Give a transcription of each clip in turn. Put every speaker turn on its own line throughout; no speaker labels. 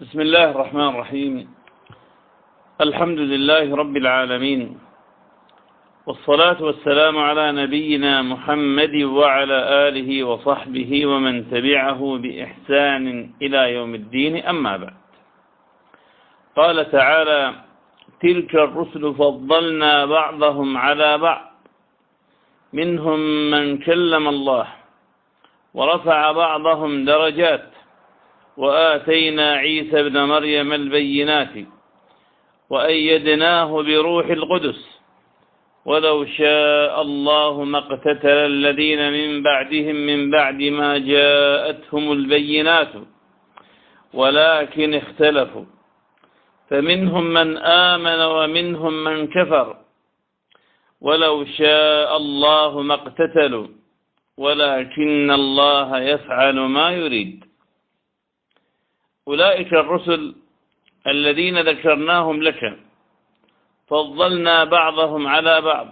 بسم الله الرحمن الرحيم. الحمد لله رب العالمين. والصلاة والسلام على نبينا محمد وعلى آله وصحبه ومن تبعه بإحسان إلى يوم الدين. أما بعد. قال تعالى تلك الرسل فضلنا بعضهم على بعض. منهم من كلم الله ورفع بعضهم درجات. وآتينا عيسى ابن مريم البينات وأيدناه بروح القدس ولو شاء الله ما اقتتل الذين من بعدهم من بعد ما جاءتهم البينات ولكن اختلفوا فمنهم من آمن ومنهم من كفر ولو شاء الله ما اقتتلوا ولكن الله يفعل ما يريد أولئك الرسل الذين ذكرناهم لك. فضلنا بعضهم على بعض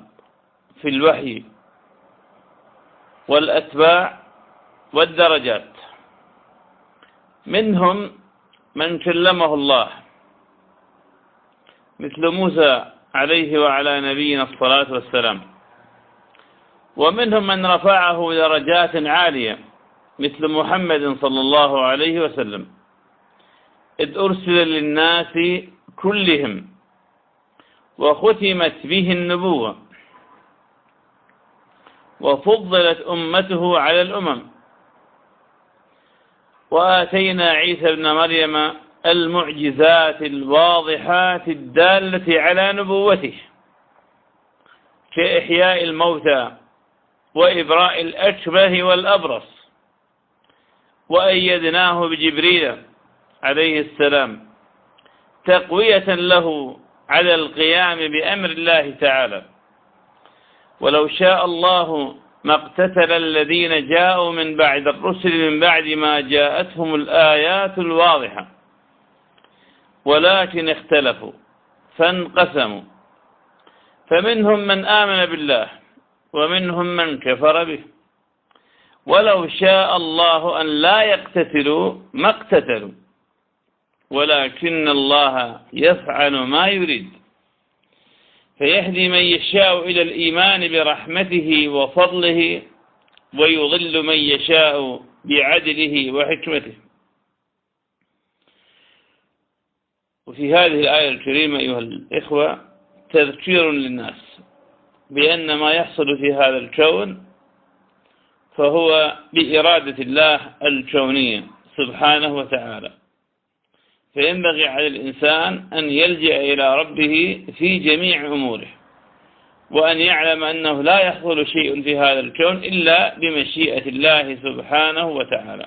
في الوحي والأتباع والدرجات. منهم من كلمه الله مثل موسى عليه وعلى نبينا الصلاة والسلام. ومنهم من رفعه درجات عالية مثل محمد صلى الله عليه وسلم. إذ أرسل للناس كلهم وختمت به النبوة وفضلت أمته على الأمم. وآتينا عيسى ابن مريم المعجزات الواضحات الدالة على نبوته كإحياء الموتى وإبراء الأشبه والأبرص. وأيدناه بجبريل عليه السلام تقوية له على القيام بأمر الله تعالى. ولو شاء الله ما اقتتل الذين جاءوا من بعد الرسل من بعد ما جاءتهم الآيات الواضحة ولكن اختلفوا فانقسموا. فمنهم من آمن بالله ومنهم من كفر به. ولو شاء الله أن لا يقتتلوا ما اقتتلوا. ولكن الله يفعل ما يريد. فيهدي من يشاء إلى الإيمان برحمته وفضله ويضل من يشاء بعدله وحكمته. وفي هذه الآية الكريمة أيها الإخوة تذكير للناس بأن ما يحصل في هذا الكون فهو بإرادة الله الكونية سبحانه وتعالى. فينبغي على الإنسان أن يلجأ إلى ربه في جميع أموره وأن يعلم أنه لا يحصل شيء في هذا الكون إلا بمشيئة الله سبحانه وتعالى.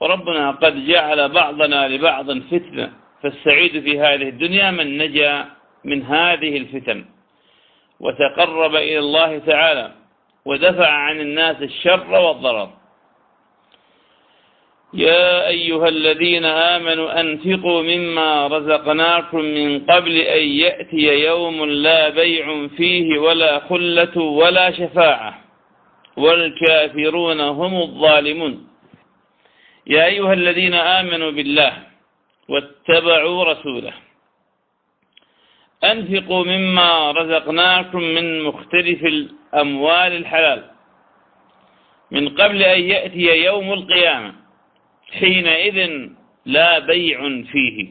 وربنا قد جعل بعضنا لبعض فتنة فالسعيد في هذه الدنيا من نجا من هذه الفتن وتقرب إلى الله تعالى ودفع عن الناس الشر والضرر. يا أيها الذين آمنوا أنفقوا مما رزقناكم من قبل أن يأتي يوم لا بيع فيه ولا خلة ولا شفاعة. والكافرون هم الظالمون. يا أيها الذين آمنوا بالله واتبعوا رسوله. أنفقوا مما رزقناكم من مختلف الأموال الحلال. من قبل أن يأتي يوم القيامة. حينئذ لا بيع فيه.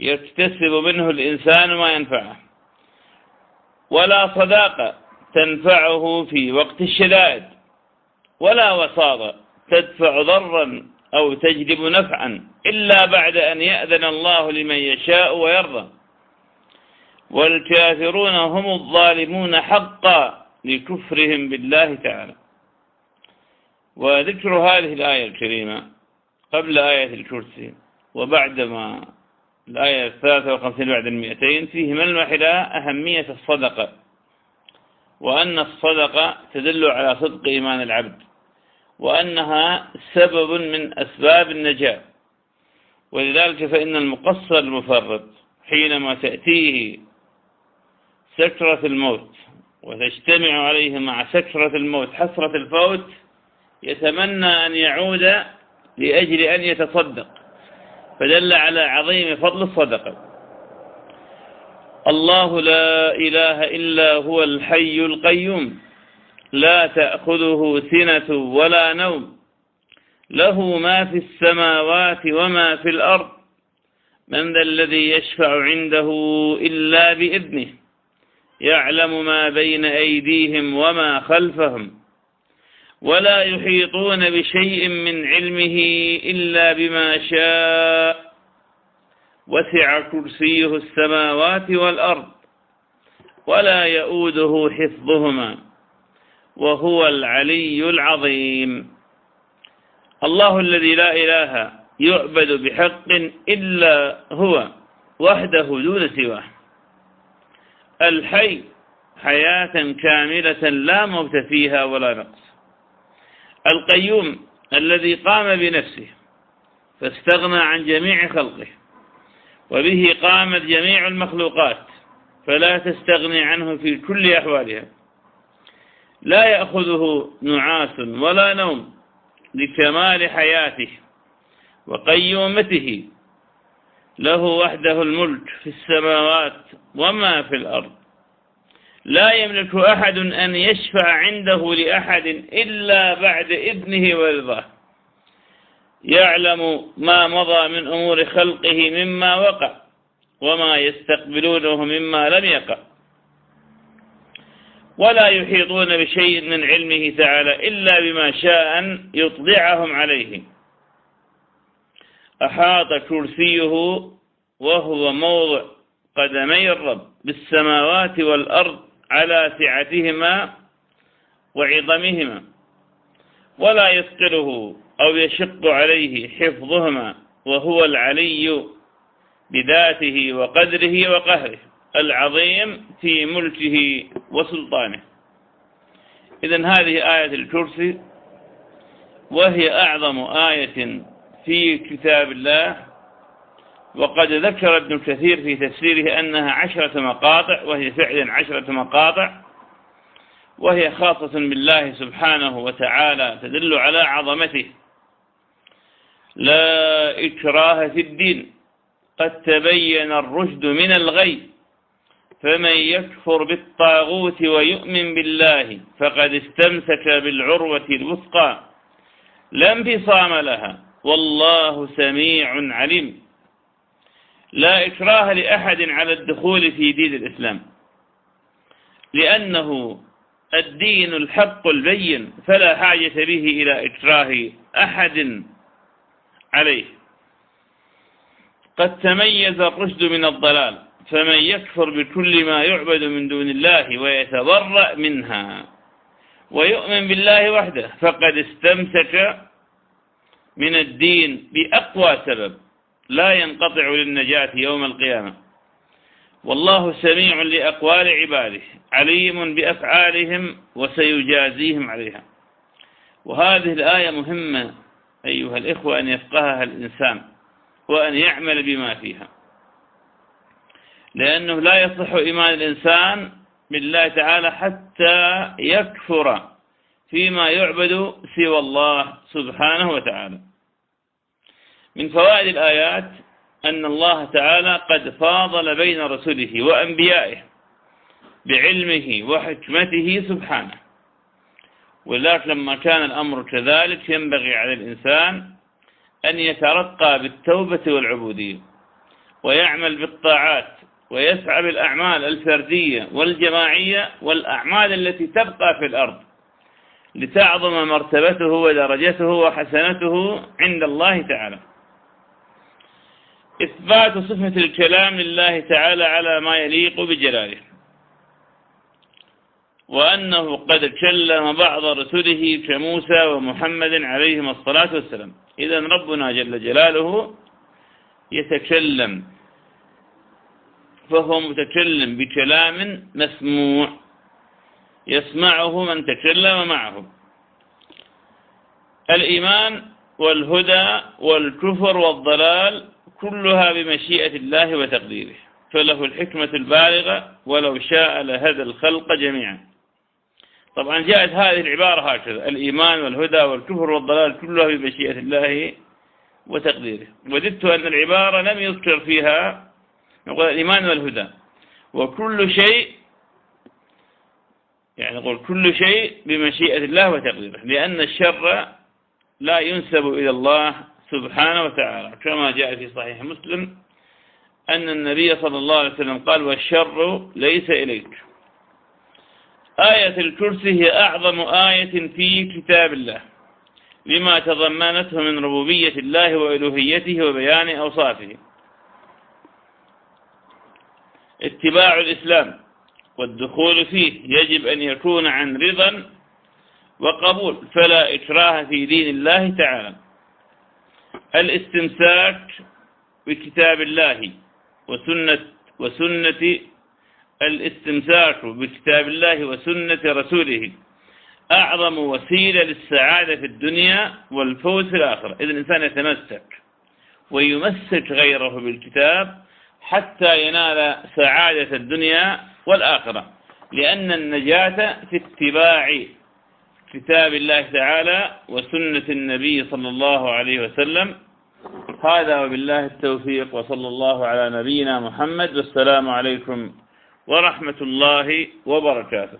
يكتسب منه الإنسان ما ينفعه. ولا صداقة تنفعه في وقت الشدائد. ولا وساطة تدفع ضرا أو تجلب نفعا إلا بعد أن يأذن الله لمن يشاء ويرضى. والكافرون هم الظالمون حقا لكفرهم بالله تعالى. وذكر هذه الآية الكريمة قبل آية الكرسي وبعدما الآية الثلاثة وخمسين بعد المئتين فيه ملمح إلى أهمية الصدقة وأن الصدقة تدل على صدق إيمان العبد وأنها سبب من أسباب النجاة ولذلك فإن المقصر المفرط حينما تأتيه سكرة الموت وتجتمع عليه مع سكرة الموت حسرة الفوت يتمنى أن يعود لأجل أن يتصدق فدل على عظيم فضل الصدقة. الله لا إله إلا هو الحي القيوم لا تأخذه سنة ولا نوم. له ما في السماوات وما في الأرض من ذا الذي يشفع عنده إلا بإذنه يعلم ما بين أيديهم وما خلفهم. ولا يحيطون بشيء من علمه إلا بما شاء. وسع كرسيه السماوات والأرض ولا يؤوده حفظهما وهو العلي العظيم. الله الذي لا إله يعبد بحق إلا هو وحده دون سواه. الحي حياة كاملة لا موت فيها ولا نقص. القيوم الذي قام بنفسه فاستغنى عن جميع خلقه وبه قامت جميع المخلوقات فلا تستغني عنه في كل أحوالها. لا يأخذه نعاس ولا نوم لكمال حياته وقيومته. له وحده الملك في السماوات وما في الأرض. لا يملك أحد أن يشفع عنده لأحد إلا بعد إذنه ورضاه. يعلم ما مضى من أمور خلقه مما وقع وما يستقبلونه مما لم يقع. ولا يحيطون بشيء من علمه تعالى إلا بما شاء أن يطلعهم عليه. أحاط كرسيه وهو موضع قدمي الرب بالسماوات والأرض على سعتهما وعظمهما ولا يثقله أو يشق عليه حفظهما وهو العلي بذاته وقدره وقهره العظيم في ملكه وسلطانه. إذا هذه آية الكرسي وهي أعظم آية في كتاب الله وقد ذكر ابن كثير في تفسيره أنها عشرة مقاطع وهي فعلا عشرة مقاطع وهي خاصة بالله سبحانه وتعالى تدل على عظمته. لا إكراه في الدين قد تبين الرشد من الغي فمن يكفر بالطاغوت ويؤمن بالله فقد استمسك بالعروة الوثقى لا انفصام لها والله سميع عليم. لا إكراه لأحد على الدخول في دين الإسلام. لأنه الدين الحق البين فلا حاجة به إلى إكراه أحد عليه. قد تميز الرشد من الضلال فمن يكفر بكل ما يعبد من دون الله ويتبرأ منها ويؤمن بالله وحده فقد استمسك من الدين بأقوى سبب. لا ينقطع للنجاة يوم القيامة. والله سميع لأقوال عباده عليم بأفعالهم وسيجازيهم عليها. وهذه الآية مهمة أيها الإخوة أن يفقهها الإنسان وأن يعمل بما فيها. لأنه لا يصح إيمان الإنسان بالله تعالى حتى يكفر فيما يعبد سوى الله سبحانه وتعالى. من فوائد الآيات أن الله تعالى قد فاضل بين رسله وأنبيائه بعلمه وحكمته سبحانه. ولذلك لما كان الأمر كذلك ينبغي على الإنسان أن يترقى بالتوبة والعبودية ويعمل بالطاعات ويسعى بالأعمال الفردية والجماعية والأعمال التي تبقى في الأرض لتعظم مرتبته ودرجته وحسنته عند الله تعالى. إثبات صفة الكلام لله تعالى على ما يليق بجلاله وأنه قد كلم بعض رسله كموسى ومحمد عليهم الصلاة والسلام. إذا ربنا جل جلاله يتكلم فهو متكلم بكلام مسموع يسمعه من تكلم معه. الإيمان والهدى والكفر والضلال كلها بمشيئة الله وتقديره. فله الحكمة البالغة ولو شاء لهدى الخلق جميعا. طبعا جاءت هذه العبارة هكذا الإيمان والهدى والكفر والضلال كلها بمشيئة الله وتقديره. وددت أن العبارة لم يذكر فيها نقول الإيمان والهدى. وكل شيء يعني نقول كل شيء بمشيئة الله وتقديره. لأن الشر لا ينسب إلى الله سبحانه وتعالى. كما جاء في صحيح مسلم أن النبي صلى الله عليه وسلم قال والشر ليس إليك. آية الكرسي هي أعظم آية في كتاب الله لما تضمنته من ربوبية الله وإلوهيته وبيان أوصافه. اتباع الإسلام والدخول فيه يجب أن يكون عن رضا وقبول فلا إكراه في دين الله تعالى. الاستمساك بكتاب الله وسنة وسنة الاستمساك بكتاب الله وسنة رسوله. أعظم وسيلة للسعادة في الدنيا والفوز في الآخرة. إذا الإنسان يتمسك ويمسك غيره بالكتاب حتى ينال سعادة الدنيا والآخرة. لأن النجاة في اتباع كتاب الله تعالى وسنة النبي صلى الله عليه وسلم. هذا وبالله التوفيق وصلى الله على نبينا محمد والسلام عليكم ورحمة الله وبركاته.